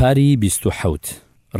پاری بیست و حەوت،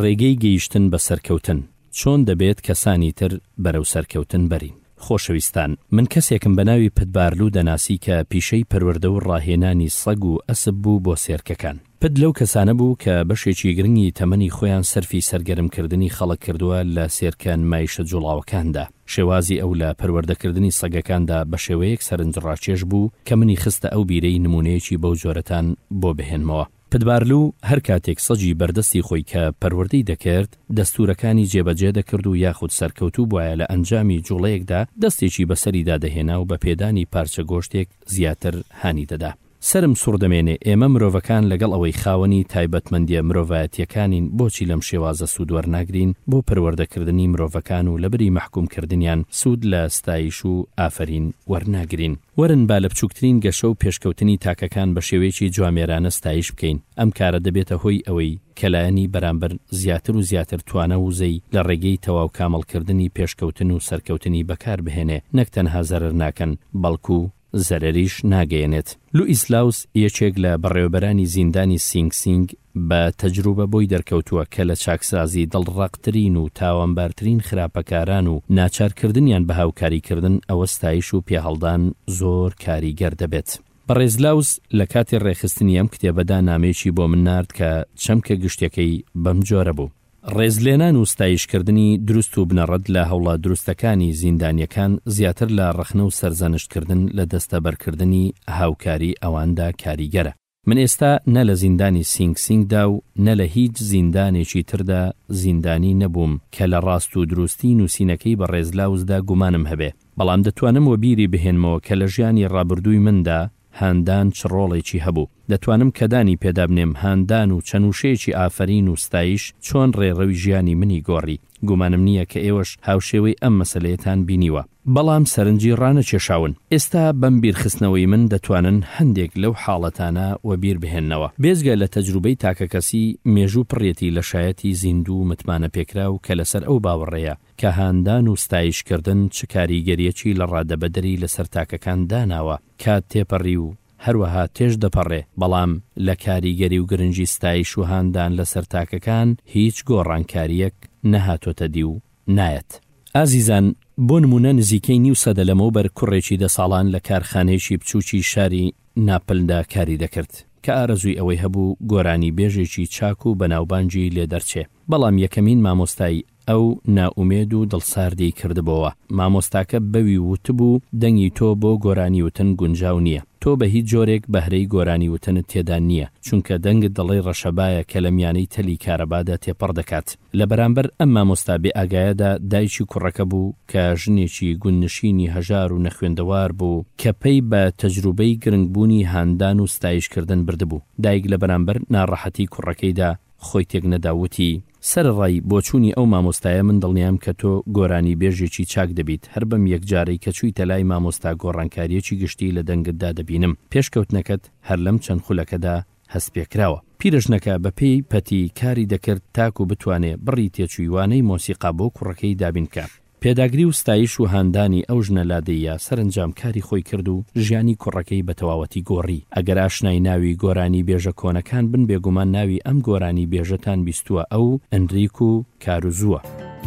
ڕێگەی گەیشتن بە سەرکەوتن، چۆن دەبێت کەسانی تر بەرەو سەرکەوتن بەرین؟ خۆشەویستان، من کەسێکم بە ناوی پت بارلو دەناسی کە پیشەی پەروەردە و ڕاهێنانی سەگ و ئەسپ بوو بۆ سێرکەکان. پت لەو کەسانە بوو کە بەشێکی گرنگی تەمەنی خۆیان سەرفی سەرگەرمکردنی خەڵک کردووە لە سێرکە نمایشە جوڵاوەکاندا. شێوازی ئەو لە پەروەردەکردنی سەگەکاندا بە شێوەیەک سەرنجڕاکێش بوو کە منی خستە ئەو بیرەی نموونەیەکی بەو جۆرەتان بۆ بهێنمەوە. پدبارلو هەر کاتێک سەگی بەردەستی خۆی کە پەروەردەی دەکرد دەستوورەکانی جێبەجێ دەکرد و یاخود سەرکەوتوو بوایە لە ئەنجامی جوڵەیەکدا دەستێکی بەسەریدا دەهێنا و بە پێدانی پارچە گۆشتێک زیاتر هانی دەدا. سەرم سوڕ دەمێنێ ئێمە مرۆڤەکان لەگەڵ ئەوەی خاوەنی تایبەتمەندیە مرۆڤایەتیەکانین بۆچی لەم شێوازە سوود وەرناگرین بۆ پەروەردەکردنی مرۆڤەکان و لەبری مەحکوم کردنیان سوود لە ستایش و ئافەرین وەرناگرین. وەرن با لە بچووکترین گەشە و پێشکەوتنی تاکەکان بە شێوەیەکی جوامێرانە ستایش بکەین، ئەم کارە دەبێتە هۆی ئەوەی کە لایەنی بەرامبەر زیاتر و زیاتر توانا و وزەی لە ڕێگەی تەواو کامڵکردنی پێشکەوتن و سەرکەوتنی بەکار بهێنێ، نەک تەنها زەرەر ناکەن، بەڵکو. زەرەریش ناگەیەنێت. لوئیس لاوس یەکێک لە بەڕێوەبەرانی زیندانی سینگ سینگ بە تەجروبە بۆی دەرکەوتووە کە لە چاکسازی دڵڕەقترین و تاوانبارترین خراپەکاران و ناچارکردنیان بە هاوکاریکردن ئەوە ستایش و پێهەڵدان زۆر کاریگەر دەبێت. بەڕێز لاوز لە کاتی ڕێکخستنی ئەم کتێبەدا نامەیەکی بۆ من نارد کە چەمکە گشتیەکەی بەم جۆرە بوو، ڕێزلێنان و ستایشکردنی دروست و بنەڕەت لە هەوڵە دروستەکانی زیندانیەکان زیاتر لە ڕەخنە و سەرزەنشتکردن لە دەستەبەرکردنی هاوکاری ئەواندا کاریگەرە. من ئێستا نە لە زیندانی سینگ سینگدا و نە لە هیچ زیندانێکی تردا زیندانی نەبووم کە لە ڕاست و دروستی نووسینەکەی بەڕێز لاوسدا گومانم هەبێ، بەڵام دەتوانم وەبیری بهێنمەوە کە لە ژیانی ڕابردووی مندا هاندان چ ڕۆڵێکی هەبوو. دەتوانم کەدانی پێدابنێم هاندان و چەند وشەیەکی ئافەرین و ستایش چۆن ڕێڕەوی ژیانی منی گۆڕی. گومانم نییە کە ئێوەش هاوشێوەی ئەم مەسەلەیەتان بینیوە، بەڵام سەرنجی ڕانەکێشاون. ئێستا بەم بیرخستنەوەی من دەتوانن هەندێک لەو حاڵەتانە وەبیر بهێننەوە. بێجگە لە تەجروبەی تاکەکەسی، مێژوو پڕیەتی لە شایەتی زیندوو و متمانەپێکراو کە لەسەر ئەو باوەڕەیە کە هاندان و ستایشکردن چ کاریگەرییەکی لەڕادەبەدەری لەسەر تاکەکان داناوە، کات تێپەڕی و هەروەها تێش دەپەڕێ، بەڵام لە کاریگەری و گرنگی ستایش و هاندان لەسەر تاکەکان هیچ گۆڕانکارییەک نەهاتۆتە دی و نایەت. ئازیزان، بۆ نموونە نزیکەی نیو سەدە لەمەوبەر کوڕێکی دە ساڵان لە کارخانەیەکی بچووکی شاری ناپلدا کاری دەکرد، کە ئارەزووی ئەوەی هەبوو گۆرانیبێژێکی چاک و بەناوبانگی لێ دەرچێ، بەڵام یەکەمین مامۆستای، ئەو نائومێد و دڵساردی کردبۆوە. مامۆستاکە بەوی وتبوو، دەنگی تۆ بۆ گۆرانی وتن گونجاو نییە. تۆ بە هیچ جۆرێک بەهرەی گۆرانی وتنت تێدا نییە، چونکە دەنگت دەڵێی ڕەشەبایە کە لە میانەی تەلی کارەبادا تێپەڕ دەکات. لە بەرامبەر ئەم مامۆستا بێئاگایەدا دایکی کوڕەکە بوو کە ژنێکی گوندنشینی هەژار و نەخوێندەوار بوو، کە پەی بە تەجروبەی گرنگبوونی هاندان و ستایشکردن بردبوو. دایک لە بەرامبەر ناڕەحەتی کوڕەکەیدا خۆی تێک نەدا و وتی. سەرەڕای بۆچوونی ئەو مامۆستایە من دڵنیام کە تۆ گۆرانی بێژێکی چاک دەبیت هەر بەم یەک جارەی کە چوویتە لای مامۆستا گۆڕانکاریەکی گشتی لە دەنگتدا دەبینم پێش کەوتنەکەت هەر لەم چەند خولەکەدا هەست پێ کراوە پیرەژنەکە بە پێی پەتی کاری دەکرد تاکو بتوانێ بڕی تێچووی وانەی مۆسیقا بۆ کوڕەکەی دابین بکات. پێداگری و ستایش و هاندانی ئەو ژنە لادێیە سەرەنجام کاری خۆی کرد و ژیانی کوڕەکەی بە تەواوەتی گۆڕی. ئەگەر ئاشنای ناوی گۆرانی بێژە کۆنەکان بن بێگومان ناوی ئەم گۆرانی بێژەتان بیستووە ئەو، ئەنریکو کاروزوە.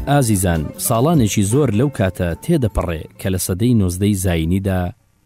ئازیزان ساڵانێکی زۆر لەو کاتە تێدەپەڕێ کە لە سەدەی نۆزدەی زاینیدا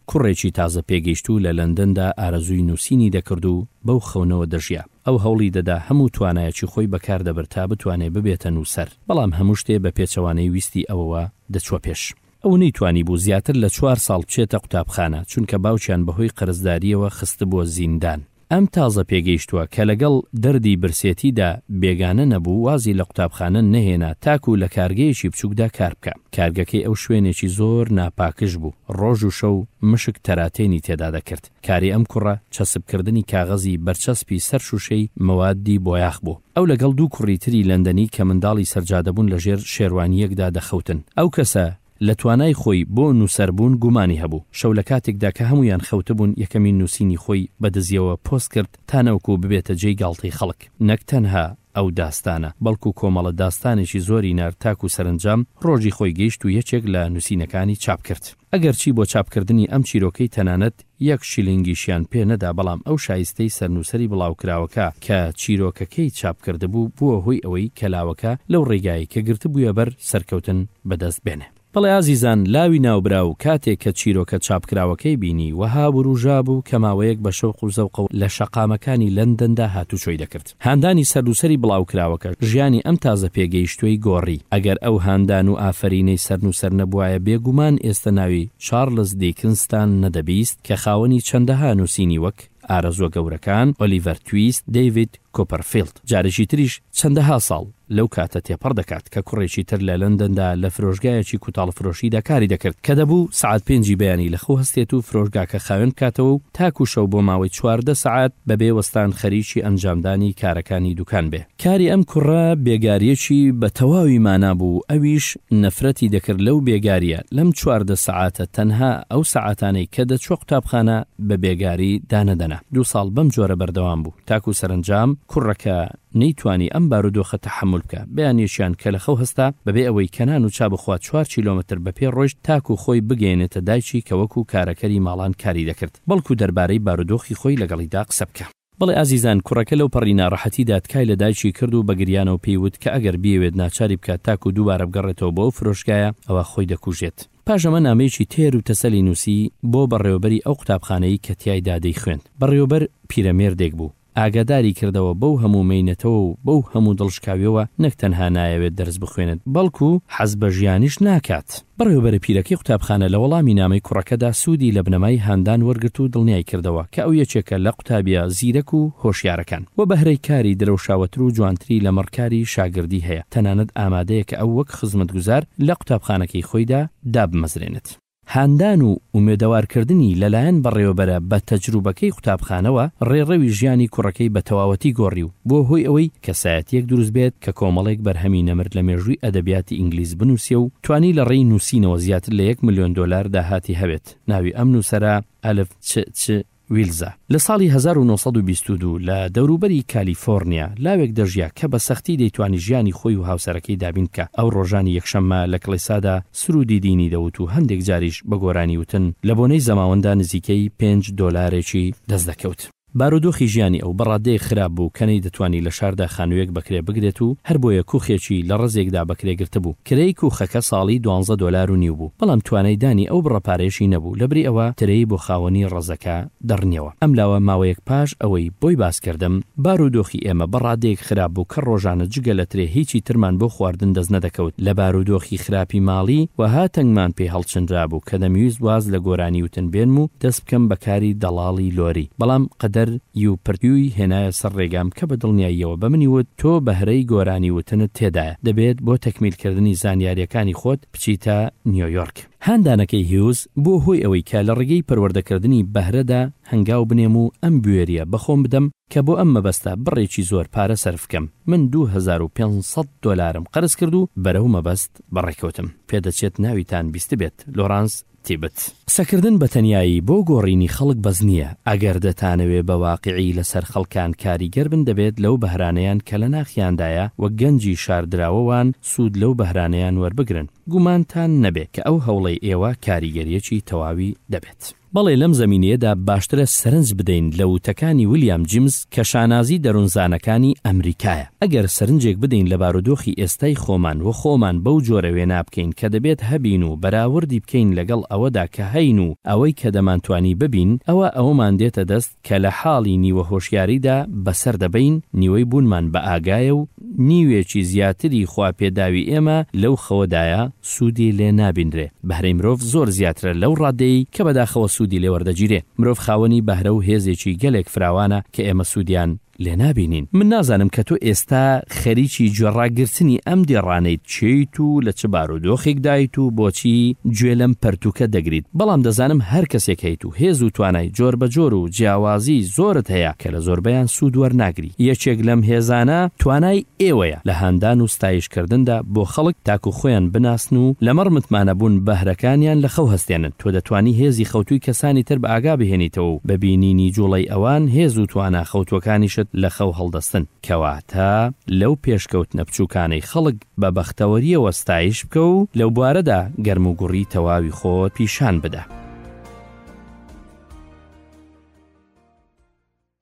کوڕێکی تازە پێگەیشتوو لە لەندەندا ئارەزووی نووسینی دەکرد و بەو خەونەوە دەژیا. ئەو هەوڵی دەدا هەموو توانایەکی خۆی بەکار دەبرد تا بتوانێ ببێتە نووسەر، بەڵام هەموو شتێ بە پێچەوانەی ویستی ئەوەوە دەچووە پێش. ئەو نەیتوانیبوو زیاتر لە چوار ساڵ بچێتە قوتابخانە، چونکە باوکیان بەهۆی قەرزدارییەوە خستبووە زیندان. ئەم تازە پێگەیشتووە کە لەگەڵ دەردی برسێتیدا بێگانە نەبوو، وازی لە قوتابخانە نەهێنا تاکوو لە کارگەیەکی بچووکدا کار بکا. کارگەکەی ئەو شوێنێکی زۆر ناپاکژ بوو، ڕۆژ و شەو مشک تەراتێنی تێدا دەکرد. کاری ئەم کوڕە چەسپکردنی کاغەزی بەرچەسپی سەر شووشەی مەوادی بۆیاخ بوو. ئەو لەگەڵ دوو کوڕی تری لەندەنی کە منداڵی سەرجادەبوون لەژێر شێروانییەکدا دەخەوتن. ئەو کەسە لە توانای خۆی بۆ نووسەربوون گومانی هەبوو. شەو لە کاتێکدا کە هەموویان خەوتبوون، یەکەمین نووسینی خۆی بە دزییەوە پۆست کرد تا نەوەکو ببێتە جێی گاڵتەی خەڵک. نەک تەنها ئەو داستانە، بەڵکو کۆمەڵە داستانێکی زۆری نارد تاکو سەرەنجام ڕۆژی خۆی گەیشت و یەکێک لە نووسینەکانی چاپ کرد. ئەگەرچی بۆ چاپکردنی ئەم چیرۆکەی تەنانەت یەک شیلینگیشیان پێ نەدا، بەڵام ئەو شایستەی سەرنووسەری بڵاوکراوەکە کە چیرۆکەکەی چاپ کردبوو، بووە هۆی ئەوەی کە لاوەکە لەو ڕێگای کە گرتبوویە بەر، سەرکەوتن بە دەست بێنێ. بەڵێ ئازیزان، لاوی ناوبراو کاتێ کە چیرۆکە چاپکراوەکەی بینی، وەها ورووژابوو کە ماوەیەک بە شەوق و زەوقەوە لە شەقامەکانی لەندەندا هاتوچۆی دەکرد. هاندانی سەرنووسەری بڵاوکراوەکە، ژیانی ئەم تازە پێگەیشتووەی گۆڕی. ئەگەر ئەو هاندان و ئافەرینەی سەرنووسەر نەبوایە بێگومان ئێستە ناوی، چارلس دیکنز، تان نەدەبیست کە خاوەنی چەندەها نووسینی وەک، ئارەزووە گەورەکان، ئۆلیڤەر تویست، دەیڤید کوپەرفیڵد. جارێکی تریش چەندەها ساڵ. لەو کاتە تێپەڕ دەکات کە کوڕێکی تر لە لەندەندا لە فرۆشگایەکی کوتاڵفرۆشیدا کاری دەکرد کە دەبوو سەعات پێنجی بەیانی لەخەو هەستێت و فرۆشگاکە خاوێن بکاتەوە و تاکوو شەو بۆ ماوەی چواردە سەعات بەبێ وەستان خەریکی ئەنجامدانی کارەکانی دوکان بێ. کاری ئەم کوڕە بێگارییەکی بە تەواوی مانا بوو و ئەویش نەفرەتی دەکرد لەو بێگارییە، لەم چواردە سەعاتە تەنها ئەو سەعاتانەی کە دەچووە قوتابخانە بە بێگاری دانەدەنا. دوو ساڵ بەم جۆرە بەردەوام بوو تاکوو سەرەنجام کوڕەکە نەیتوانی ئەم بارودۆخە تەحەمول بکا، بەیانیەکیان کە لە خەو هەستا، بەبێ ئەوەی کە نان و چا بخوا چوار کیلۆمەتر بە پێ ڕۆیشت تاکو خۆی بگەیەنێتە دایکی کە وەکو کارەکەری ماڵان کاری دەکرد، بەڵکو دەربارەی بارودۆخی خۆی لەگەڵیدا قسە بکا. بەڵێ ئازیزان، کوڕەکە لەو پەڕی ناڕەحەتیدا تکای لە دایکی کرد و بە گریانەوە پێی وت کە ئەگەر بیەوێت ناچاری بکات تاکو دووبارە بگەڕێتەوە بۆ ئەو فرۆشگایە ئەوا خۆی دەکوژێت. پاش ئەمە نامەیەکی تێر و تەسەلی نووسی بۆ بەڕێوەبەری ئەو قوتابخانەی کە تیایدا دەیخوێند. بەڕێوەبەر پیرەمێردێک بوو. ئاگاداری کردەوە بەو هەموو مەینەتەوە و بەو هەموو دڵشکاویەوە نەک تەنها نایەوێت دەرس بخوێنێت بەڵکو حەز بە ژیانیش ناکات. بەڕێوەبەرە پیرەکەی قوتابخانە لە وەڵامی نامەی کوڕەکەدا سوودی لە بنەمای هاندان وەرگرت و دڵنیای کردەوە کە ئەو یەکێکە لە قوتابیە زیرەک و هۆشیارەکان و بەهرەی کاری درەوشاوەتر و جوانتری لەمەڕ کاری شاگردی هەیە تەنانەت ئامادەیە کە ئەو وەک خزمەتگوزار لە قوتابخانەکەی خۆیدا دابمەزرێنێت. هاندان و ئومێدەوارکردنی لەلایەن بەڕێوەبەرە بە تەجروبەکەی قوتابخانەوە، ڕێڕەوی ژیانی کوڕەکەی بە تەواوەتی گۆڕی و بووە هۆی ئەوەی کەسایەتییەک دروست بێت کە کۆمەڵێک بەرهەمی نەمر لە مێژووی ئەدەبیاتی ئینگلیز بنووسێ و توانی لە ڕێی نووسینەوە زیاتر لە یەک ملیۆن دۆلار داهاتی هەبێت. ناوی ئەم نووسەرە، ئەلف چ چ، ویلزە. لە ساڵی هەزار و نۆ سەد و بیست و دوو لە دەوروبەری کالیفۆرنیا لاوێک دەژیا کە بە سەختی دەیتوانی ژیانی خۆی و هاوسەرەکەی دابین بکا. ئەو ڕۆژانی یەکشەممە لە کڵێسادا سروودی دینی دەوت و هەندێک جاریش بە گۆرانی وتن لە بۆنەی زەماوەندا نزیکەی پێنج دۆلارێکی دەست دەکەوت. بارودۆخی ژیانی ئەو بە ڕاددەیەک خراپ بوو کە نەیدەتوانی لە شاردا خانووێک بە کرێ بگرێت و هەر بۆیە کوخێکی لە ڕزێکدا بە کرێ گرتبوو. کرێی کوخەکە ساڵی دوانزە دۆلار و نیو بوو بەڵام توانای دانی ئەو بڕە پارەیەشی نەبوو. و لەبری ئەوە ترێی بۆ خاوەنی ڕەزەکە دەڕنیەوە. ئەم لاوە ماوەیەک پاش ئەوەی بۆی باس کردم، بار و دۆخی ئێمە بە ڕادەیەک خراپ بوو کە ڕۆژانە جگە لە ترێ هیچی ترمان بۆ خواردن دەست نەدەکەوت لە بار و دۆخی خراپی ماڵی وەها تەنگمان پێ هەڵچنرابوو کە دەمویست واز لە گۆرانی وتن بێنم و دەست بکەم بە کاری دەڵاڵی لۆری بەڵام قەدەر ی و پردیوی هێنایە سەر ڕێگام کە بە دڵنیاییەوە بە منی وت تۆ بەهرەی گۆرانی وتنت تێدایە دەبێت بۆ تەکمیل کردنی زانیاریەکانی خۆت بچیتە نیۆیۆرک. هاندانەکەی هیوز بووە هۆی ئەوەی کە لە ڕێگەی پەروەردەکردنی بەهرەدا هەنگاو بنێم و ئەم بوێرییە بە خۆم بدەم کە بۆ ئەم مەبەستە بڕێکی زۆر پارە سەرف بکەم، من دوو هەزار و پێنج سەد دۆلارم قەرز کرد و بەرەو مەبەست بەڕێکەوتم. پێدەچێت ناویتان بیستبێت، لۆرانس تیبت. قسەکردن بە تەنیایی بۆ گۆڕینی خەڵک بەس نییە، ئەگەر دەتانەوێ بە واقیعی لەسەر خەڵکان کاریگەر بن دەبێت لەو بەهرانەیان کە لە ناخیاندایە وەک گەنجی شاردراوەوان سوود لەو بەهرانەیان وەربگرن، گومانتان نەبێ کە ئەو هەوڵەی ئێوە کاریگەرییەکی تەواوی دەبێت. بەڵێ لەم زەمینەیەدا باشترە سەرنج بدەین لە وتەکانی ولیام جیمز کە شانازی دەروونزانەکانی ئەمریکایە. ئەگەر سەرنجێک بدەین لە بارودۆخی ئێستای خۆمان و خۆمان بەو جۆرە وێنا بکەین کە دەبێت هەبین و بەراوردی بکەین لەگەڵ ئەوەدا کە هەین و ئەوەی کە دەمانتوانی ببین، ئەوا ئەوەمان دێتە دەست، کە لە حاڵی نیوە هۆشیاریدا بەسەر دەبەین، نیوەی بوونمان بە ئاگایە و نیوێکی زیاتری خواپێداوی ئێمە لەو خەوەدایە سوودی لێ نابینرێ. بەهرەی مرۆڤ زۆر زیاترە لەو ڕادەیەی کە بەداخەوە سوودی لێ وەردەگیرێ. مرۆڤ خاوەنی بەهرە و هێزێکی گەلێک فراوانە کە ئێمە سوودیان. لێ نابینین. من نازانم کە تۆ ئێستا خەریکی گوێ ڕاگرتنی ئەم دێڕانەیت چێیت و لە چ بارودۆخێکدایت و بۆچی گوێ لەم پەرتووکە دەگریت بەڵام دەزانم هەر کەسێک هەیت و هێز و توانای جۆر بە جۆر و جیاوازی زۆرت هەیە کە لە زۆربەیان سوود وەرناگری یەکێک لەم هێزانە توانای ئێوەیە لە هاندان و ستایش کردندا بۆ خەڵک تاکو خۆیان بناسن و لەمەڕ متمانە بوون بەهرەکانیان لە خەو هەستێنن، تۆ دەتوانی هێزی خەوتووی کەسانی تر بە ئاگا بهێنیتەوە و بە بینینی جوڵەی ئەوان هێز و توانا خەوتووەکانیشت لە خەو هەڵدەستن، کەواتە لەو پێشکەوتنە بچووکانەی خەڵک بە بەختەوەرییەوە ستایش بکە و لەوبوارەدا گەرم و گوڕی تەواوی خۆت پیشان بدە.